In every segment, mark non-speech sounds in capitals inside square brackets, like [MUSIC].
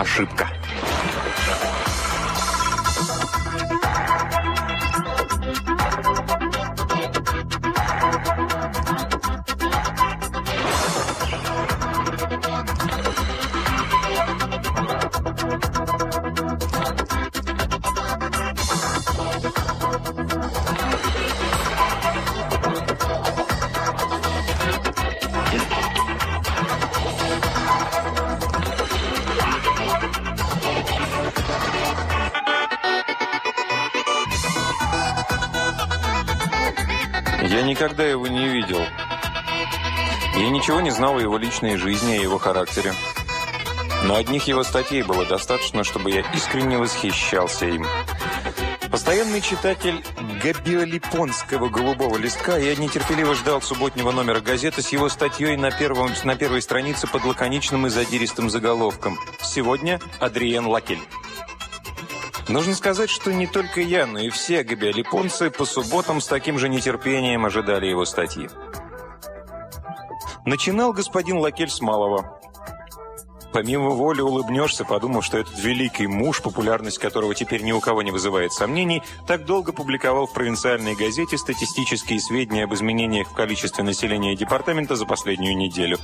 ошибка. Никогда его не видел. Я ничего не знал о его личной жизни, о его характере. Но одних его статей было достаточно, чтобы я искренне восхищался им. Постоянный читатель габиолипонского голубого листка, я нетерпеливо ждал субботнего номера газеты с его статьей на, первом, на первой странице под лаконичным и задиристым заголовком. Сегодня Адриен Лакель. Нужно сказать, что не только я, но и все габиолипонцы по субботам с таким же нетерпением ожидали его статьи. Начинал господин Лакель с малого. Помимо воли улыбнешься, подумав, что этот великий муж, популярность которого теперь ни у кого не вызывает сомнений, так долго публиковал в провинциальной газете статистические сведения об изменениях в количестве населения департамента за последнюю неделю.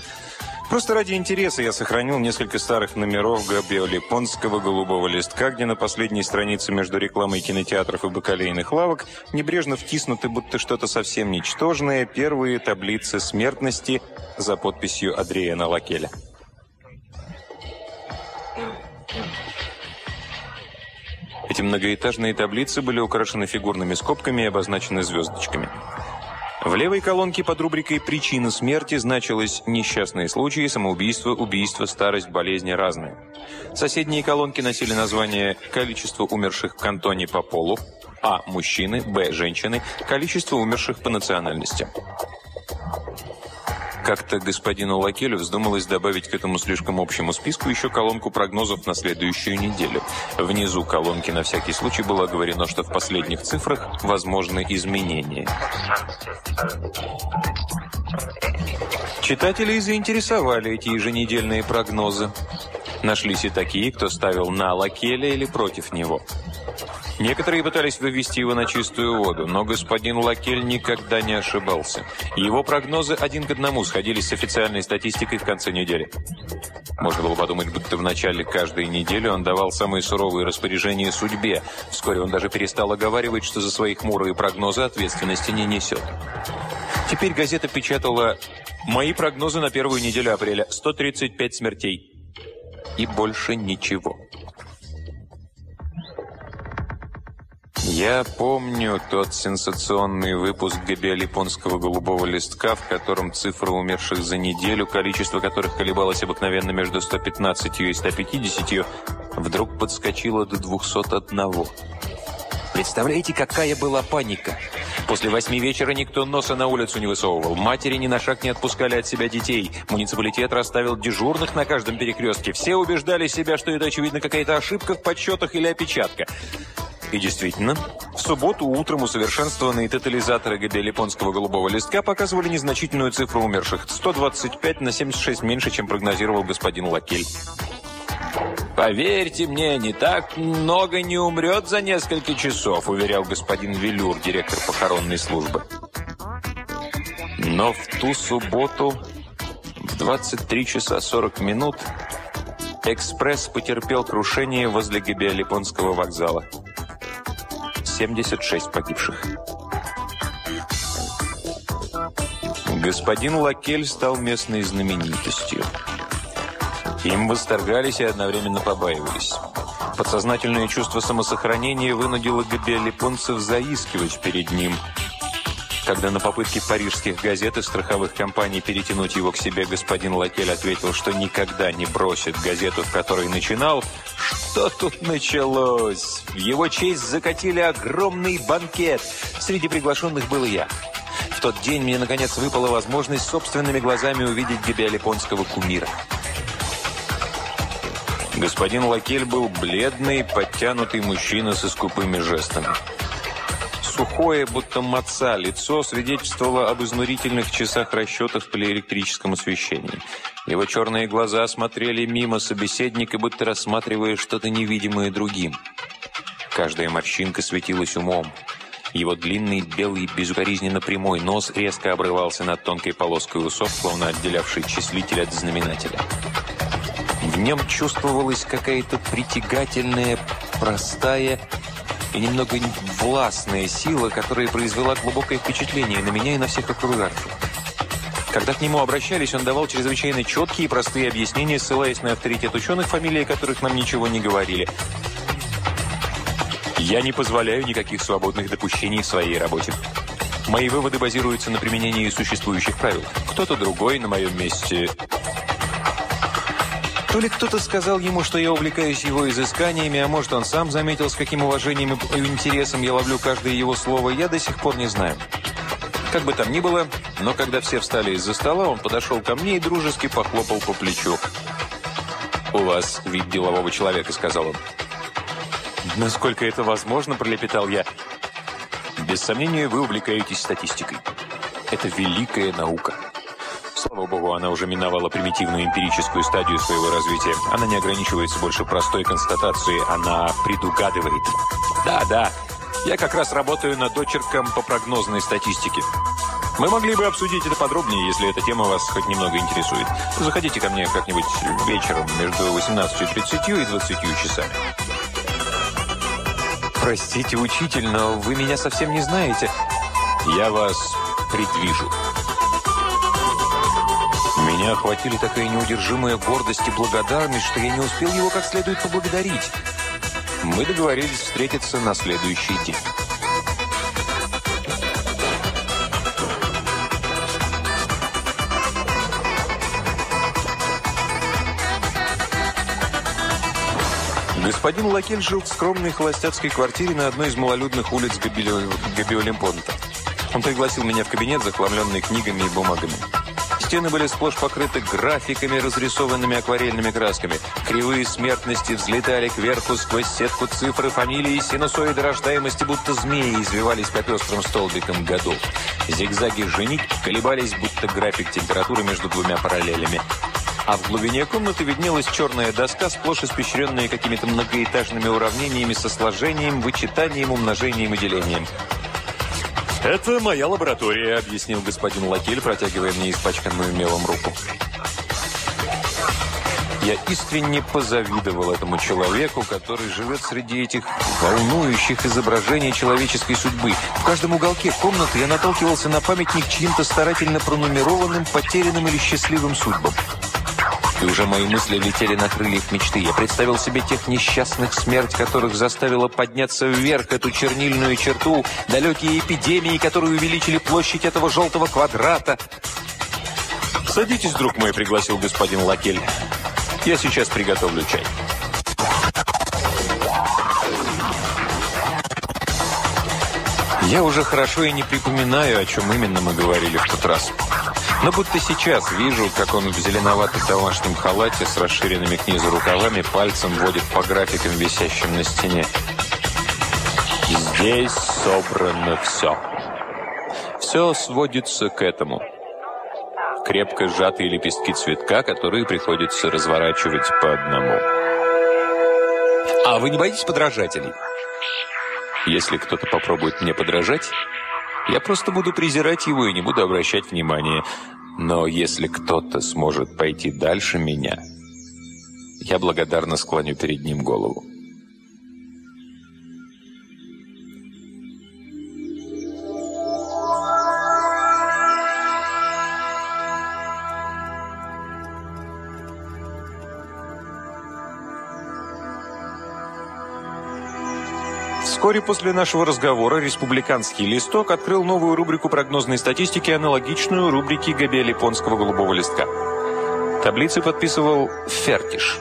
Просто ради интереса я сохранил несколько старых номеров габиолипонского голубого листка, где на последней странице между рекламой кинотеатров и бакалейных лавок небрежно втиснуты будто что-то совсем ничтожное первые таблицы смертности за подписью Адриена Лакеля. Эти многоэтажные таблицы были украшены фигурными скобками и обозначены звездочками. В левой колонке под рубрикой «Причина смерти» значилось «Несчастные случаи, самоубийство, убийство, старость, болезни разные». Соседние колонки носили название «Количество умерших в кантоне по полу», А. Мужчины, Б. Женщины, количество умерших по национальности. Как-то господину Лакелю вздумалось добавить к этому слишком общему списку еще колонку прогнозов на следующую неделю. Внизу колонки на всякий случай было говорено, что в последних цифрах возможны изменения. Читателей заинтересовали эти еженедельные прогнозы. Нашлись и такие, кто ставил на Лакеля или против него. Некоторые пытались вывести его на чистую воду, но господин Лакель никогда не ошибался. Его прогнозы один к одному сходились с официальной статистикой в конце недели. Можно было подумать, будто в начале каждой недели он давал самые суровые распоряжения судьбе. Вскоре он даже перестал оговаривать, что за свои хмурые прогнозы ответственности не несет. Теперь газета печатала «Мои прогнозы на первую неделю апреля. 135 смертей». И больше ничего. Я помню тот сенсационный выпуск габиолипонского голубого листка, в котором цифра умерших за неделю, количество которых колебалось обыкновенно между 115 и 150, вдруг подскочило до 201. Представляете, какая была паника? После восьми вечера никто носа на улицу не высовывал. Матери ни на шаг не отпускали от себя детей. Муниципалитет расставил дежурных на каждом перекрестке. Все убеждали себя, что это, очевидно, какая-то ошибка в подсчетах или опечатка. И действительно, в субботу утром усовершенствованные тотализаторы габиолипонского голубого листка показывали незначительную цифру умерших – 125 на 76 меньше, чем прогнозировал господин Лакель. «Поверьте мне, не так много не умрет за несколько часов», уверял господин Велюр, директор похоронной службы. Но в ту субботу в 23 часа 40 минут экспресс потерпел крушение возле Габиолипонского вокзала. 76 погибших. Господин Лакель стал местной знаменитостью. Им восторгались и одновременно побаивались. Подсознательное чувство самосохранения вынудило габиолипонцев заискивать перед ним – когда на попытке парижских газет и страховых компаний перетянуть его к себе господин Лакель ответил, что никогда не бросит газету, в которой начинал, что тут началось? В его честь закатили огромный банкет. Среди приглашенных был я. В тот день мне, наконец, выпала возможность собственными глазами увидеть гибиалипонского кумира. Господин Лакель был бледный, подтянутый мужчина со скупыми жестами. Сухое, будто маца, лицо свидетельствовало об изнурительных часах расчетов при электрическом освещении. Его черные глаза смотрели мимо собеседника, будто рассматривая что-то невидимое другим. Каждая морщинка светилась умом. Его длинный, белый, безукоризненно прямой нос резко обрывался над тонкой полоской усов, словно отделявший числитель от знаменателя. В нем чувствовалась какая-то притягательная, простая и немного властная сила, которая произвела глубокое впечатление на меня и на всех окружающих. Когда к нему обращались, он давал чрезвычайно четкие и простые объяснения, ссылаясь на авторитет ученых, фамилии которых нам ничего не говорили. Я не позволяю никаких свободных допущений в своей работе. Мои выводы базируются на применении существующих правил. Кто-то другой на моем месте... То ли кто-то сказал ему, что я увлекаюсь его изысканиями, а может, он сам заметил, с каким уважением и интересом я ловлю каждое его слово, я до сих пор не знаю. Как бы там ни было, но когда все встали из-за стола, он подошел ко мне и дружески похлопал по плечу. «У вас вид делового человека», — сказал он. «Насколько это возможно», — пролепетал я. «Без сомнения, вы увлекаетесь статистикой. Это великая наука». Слава богу, она уже миновала примитивную эмпирическую стадию своего развития. Она не ограничивается больше простой констатацией, она предугадывает. Да, да, я как раз работаю над очерком по прогнозной статистике. Мы могли бы обсудить это подробнее, если эта тема вас хоть немного интересует. Заходите ко мне как-нибудь вечером между 18.30 и 20 часами. Простите, учитель, но вы меня совсем не знаете. Я вас предвижу. Меня охватили такая неудержимая гордость и благодарность, что я не успел его как следует поблагодарить. Мы договорились встретиться на следующий день. Господин Лакель жил в скромной холостяцкой квартире на одной из малолюдных улиц Габиолимпонта. Он пригласил меня в кабинет, захламленный книгами и бумагами. Стены были сплошь покрыты графиками, разрисованными акварельными красками. Кривые смертности взлетали кверху сквозь сетку цифры, фамилии, синусоиды рождаемости, будто змеи извивались по пестрым столбикам годов. Зигзаги женить колебались, будто график температуры между двумя параллелями. А в глубине комнаты виднелась черная доска, сплошь испещренная какими-то многоэтажными уравнениями со сложением, вычитанием, умножением и делением. «Это моя лаборатория», — объяснил господин Лакель, протягивая мне испачканную мелом руку. Я искренне позавидовал этому человеку, который живет среди этих волнующих изображений человеческой судьбы. В каждом уголке комнаты я наталкивался на памятник чьим-то старательно пронумерованным, потерянным или счастливым судьбам. И уже мои мысли летели на крыльях мечты. Я представил себе тех несчастных, смерть которых заставила подняться вверх эту чернильную черту, далекие эпидемии, которые увеличили площадь этого желтого квадрата. «Садитесь, друг мой», — пригласил господин Лакель. «Я сейчас приготовлю чай». Я уже хорошо и не припоминаю, о чем именно мы говорили в тот раз. Но будто сейчас вижу, как он в зеленоватом домашнем халате с расширенными к низу рукавами пальцем водит по графикам, висящим на стене. Здесь собрано все. Все сводится к этому. Крепко сжатые лепестки цветка, которые приходится разворачивать по одному. А вы не боитесь подражателей? Если кто-то попробует мне подражать, я просто буду презирать его и не буду обращать внимания. Но если кто-то сможет пойти дальше меня, я благодарно склоню перед ним голову. Вскоре после нашего разговора республиканский листок открыл новую рубрику прогнозной статистики, аналогичную рубрике Габиолипонского голубого листка. Таблицы подписывал Фертиш.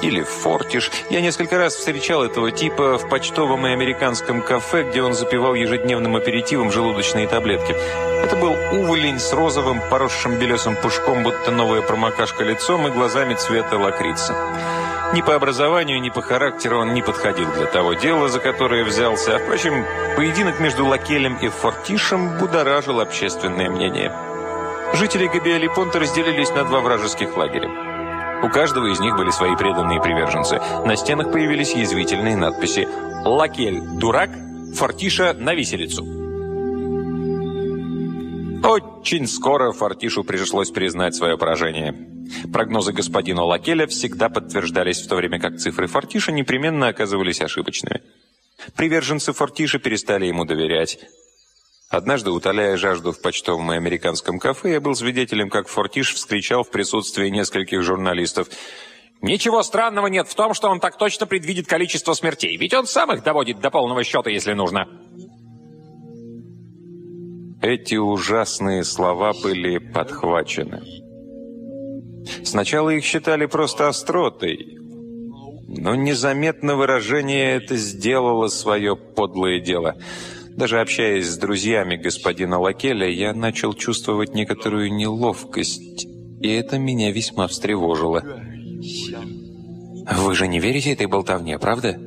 Или Фортиш. Я несколько раз встречал этого типа в почтовом и американском кафе, где он запивал ежедневным аперитивом желудочные таблетки. Это был уволень с розовым, поросшим белесым пушком, будто новая промокашка лицом и глазами цвета лакрица. Ни по образованию, ни по характеру он не подходил для того дела, за которое взялся. А, впрочем, поединок между Лакелем и Фортишем будоражил общественное мнение. Жители Габиалипонта разделились на два вражеских лагеря. У каждого из них были свои преданные приверженцы. На стенах появились язвительные надписи «Лакель – дурак», «Фортиша – на виселицу». Очень скоро Фортишу пришлось признать свое поражение. Прогнозы господина Лакеля всегда подтверждались, в то время как цифры Фортиша непременно оказывались ошибочными. Приверженцы Фортиша перестали ему доверять. Однажды, утоляя жажду в почтовом и американском кафе, я был свидетелем, как Фортиш вскричал в присутствии нескольких журналистов. «Ничего странного нет в том, что он так точно предвидит количество смертей, ведь он сам их доводит до полного счета, если нужно». Эти ужасные слова были подхвачены. Сначала их считали просто остротой, но незаметно выражение это сделало свое подлое дело – даже общаясь с друзьями господина Лакеля, я начал чувствовать некоторую неловкость, и это меня весьма встревожило. «Вы же не верите этой болтовне, правда?»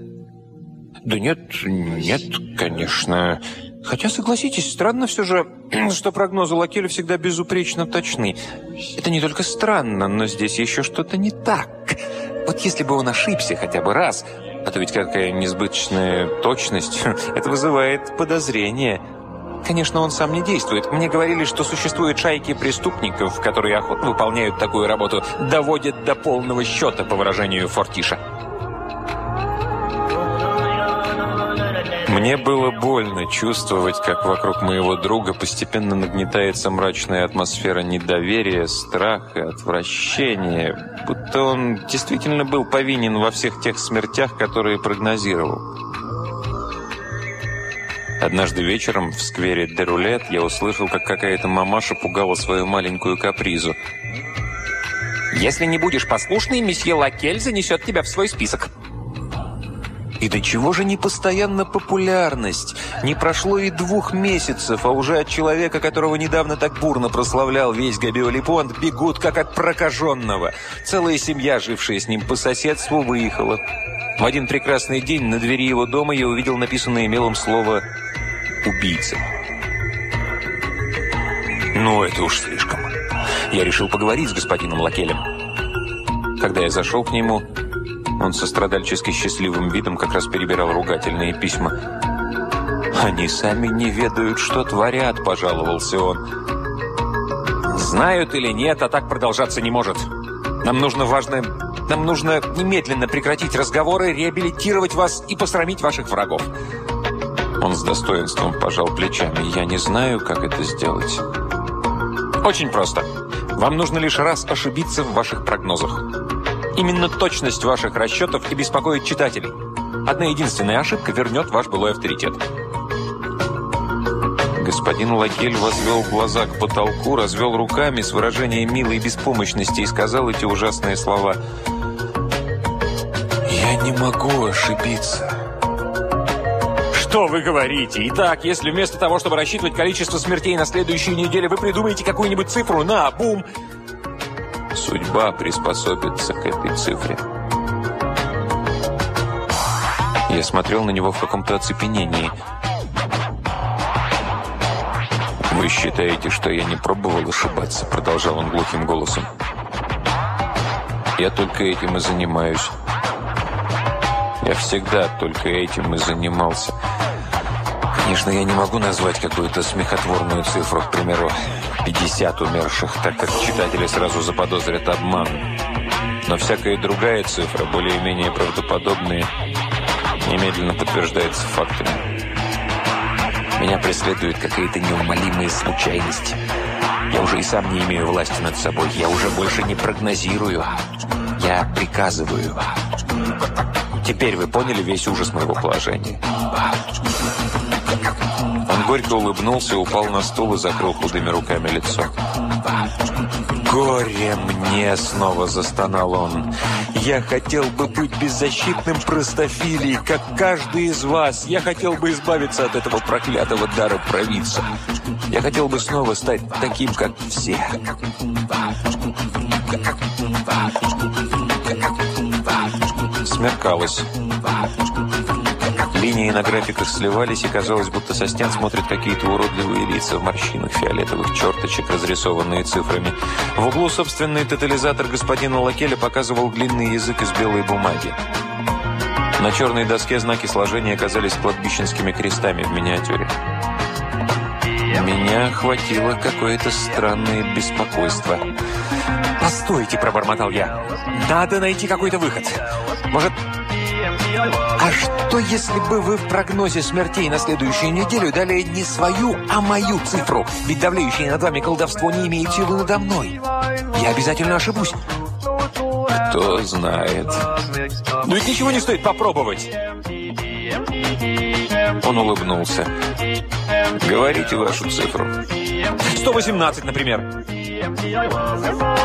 «Да нет, нет, конечно. Хотя, согласитесь, странно все же, [CLEARS THROAT] что прогнозы Лакеля всегда безупречно точны. Это не только странно, но здесь еще что-то не так. Вот если бы он ошибся хотя бы раз, а то ведь какая несбыточная точность. [LAUGHS] Это вызывает подозрение. Конечно, он сам не действует. Мне говорили, что существуют шайки преступников, которые охотно выполняют такую работу, доводят до полного счета, по выражению Фортиша. Мне было больно чувствовать, как вокруг моего друга постепенно нагнетается мрачная атмосфера недоверия, страха, отвращения, будто он действительно был повинен во всех тех смертях, которые прогнозировал. Однажды вечером в сквере Дерулет я услышал, как какая-то мамаша пугала свою маленькую капризу. «Если не будешь послушный, месье Лакель занесет тебя в свой список». И до чего же не постоянно популярность? Не прошло и двух месяцев, а уже от человека, которого недавно так бурно прославлял весь Габиолипонт, бегут как от прокаженного. Целая семья, жившая с ним по соседству, выехала. В один прекрасный день на двери его дома я увидел написанное мелом слово «убийца». Ну, это уж слишком. Я решил поговорить с господином Лакелем. Когда я зашел к нему, он со страдальчески счастливым видом как раз перебирал ругательные письма. «Они сами не ведают, что творят», – пожаловался он. «Знают или нет, а так продолжаться не может. Нам нужно важное... Нам нужно немедленно прекратить разговоры, реабилитировать вас и посрамить ваших врагов». Он с достоинством пожал плечами. «Я не знаю, как это сделать». «Очень просто. Вам нужно лишь раз ошибиться в ваших прогнозах. Именно точность ваших расчетов и беспокоит читателей. Одна единственная ошибка вернет ваш былой авторитет. Господин Лакель возвел глаза к потолку, развел руками с выражением милой беспомощности и сказал эти ужасные слова. «Я не могу ошибиться». «Что вы говорите? Итак, если вместо того, чтобы рассчитывать количество смертей на следующую неделю, вы придумаете какую-нибудь цифру на бум, судьба приспособится к этой цифре. Я смотрел на него в каком-то оцепенении. «Вы считаете, что я не пробовал ошибаться?» Продолжал он глухим голосом. «Я только этим и занимаюсь. Я всегда только этим и занимался. Конечно, я не могу назвать какую-то смехотворную цифру, к примеру, 50 умерших, так как читатели сразу заподозрят обман. Но всякая другая цифра, более-менее правдоподобная, немедленно подтверждается фактами. Меня преследует какая-то неумолимая случайность. Я уже и сам не имею власти над собой. Я уже больше не прогнозирую. Я приказываю. Теперь вы поняли весь ужас моего положения. Горько улыбнулся, упал на стул и закрыл худыми руками лицо. «Горе мне!» — снова застонал он. «Я хотел бы быть беззащитным простофилией, как каждый из вас. Я хотел бы избавиться от этого проклятого дара провидца. Я хотел бы снова стать таким, как все». Смеркалось. Линии на графиках сливались, и казалось, будто со стен смотрят какие-то уродливые лица в морщинах фиолетовых черточек, разрисованные цифрами. В углу собственный тотализатор господина Лакеля показывал длинный язык из белой бумаги. На черной доске знаки сложения оказались кладбищенскими крестами в миниатюре. Меня охватило какое-то странное беспокойство. «Постойте!» – пробормотал я. «Надо найти какой-то выход. Может, что, если бы вы в прогнозе смертей на следующую неделю дали не свою, а мою цифру? Ведь давлеющее над вами колдовство не имеет силы надо мной. Я обязательно ошибусь. Кто знает. Ну ведь ничего не стоит попробовать. Он улыбнулся. Говорите вашу цифру. 118, например.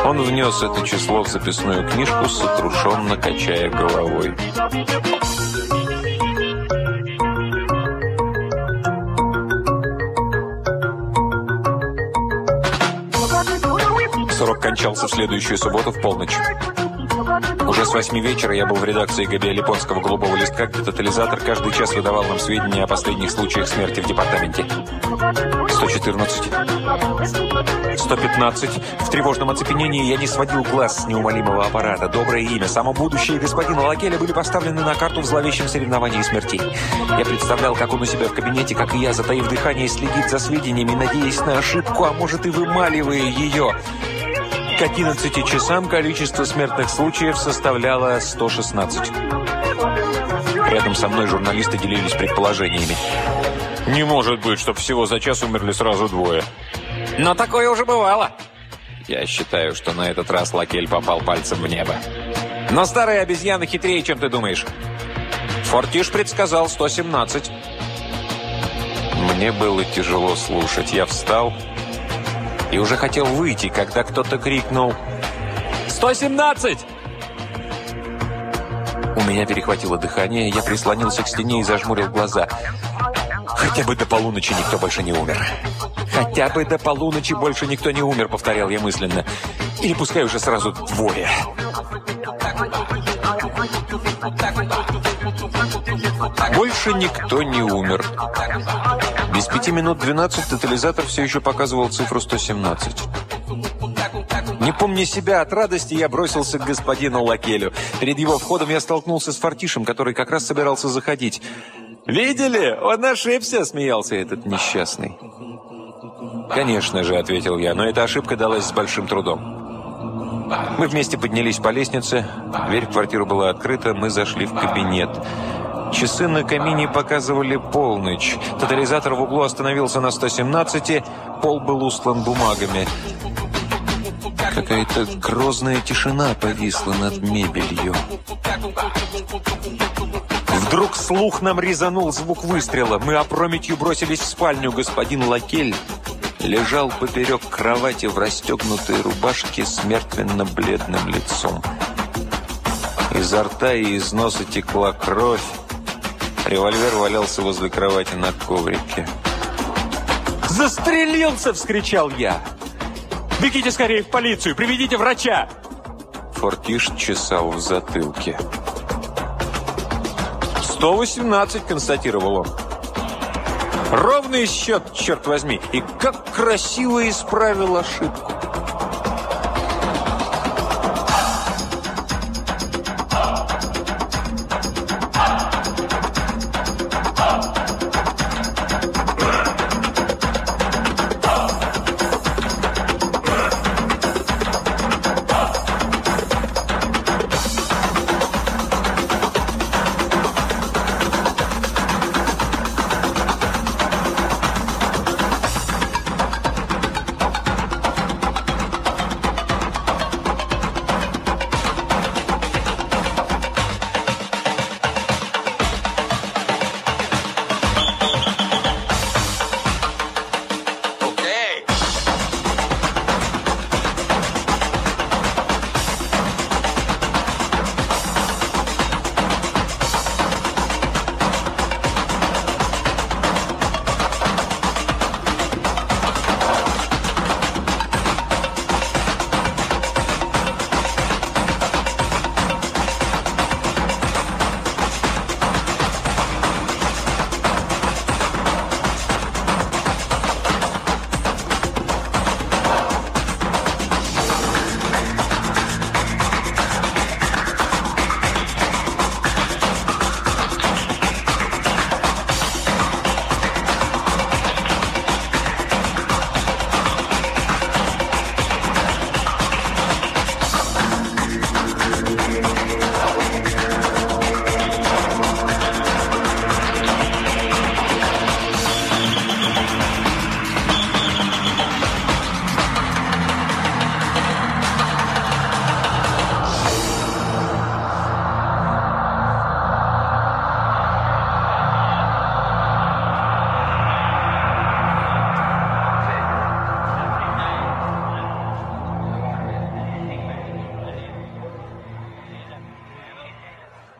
Он внес это число в записную книжку, сокрушенно качая головой. Срок кончался в следующую субботу в полночь. Уже с восьми вечера я был в редакции ГБ Японского голубого листка, где тотализатор каждый час выдавал нам сведения о последних случаях смерти в департаменте. 114. 115. В тревожном оцепенении я не сводил глаз с неумолимого аппарата. Доброе имя, само будущее господина Лакеля были поставлены на карту в зловещем соревновании смертей. Я представлял, как он у себя в кабинете, как и я, затаив дыхание, следит за сведениями, надеясь на ошибку, а может и вымаливая ее. К 11 часам количество смертных случаев составляло 116. Рядом со мной журналисты делились предположениями. Не может быть, чтобы всего за час умерли сразу двое. Но такое уже бывало. Я считаю, что на этот раз Лакель попал пальцем в небо. Но старые обезьяны хитрее, чем ты думаешь. Фортиш предсказал 117. Мне было тяжело слушать. Я встал и уже хотел выйти, когда кто-то крикнул «117!» У меня перехватило дыхание, я прислонился к стене и зажмурил глаза. «Хотя бы до полуночи никто больше не умер!» «Хотя бы до полуночи больше никто не умер», — повторял я мысленно. «Или пускай уже сразу двое!» Больше никто не умер. Без пяти минут 12 тотализатор все еще показывал цифру 117. Не помня себя от радости, я бросился к господину Лакелю. Перед его входом я столкнулся с Фартишем, который как раз собирался заходить. «Видели? Он ошибся!» – смеялся этот несчастный. «Конечно же», – ответил я, но эта ошибка далась с большим трудом. Мы вместе поднялись по лестнице, дверь в квартиру была открыта, мы зашли в кабинет. Часы на камине показывали полночь. Тотализатор в углу остановился на 117, пол был устлан бумагами. Какая-то грозная тишина повисла над мебелью. Вдруг слух нам резанул звук выстрела. Мы опрометью бросились в спальню. Господин Лакель лежал поперек кровати в расстегнутой рубашке с мертвенно-бледным лицом. Изо рта и из носа текла кровь. Револьвер валялся возле кровати на коврике. «Застрелился!» – вскричал я. «Бегите скорее в полицию! Приведите врача!» Фортиш чесал в затылке. «118», – констатировал он. «Ровный счет, черт возьми! И как красиво исправил ошибку!»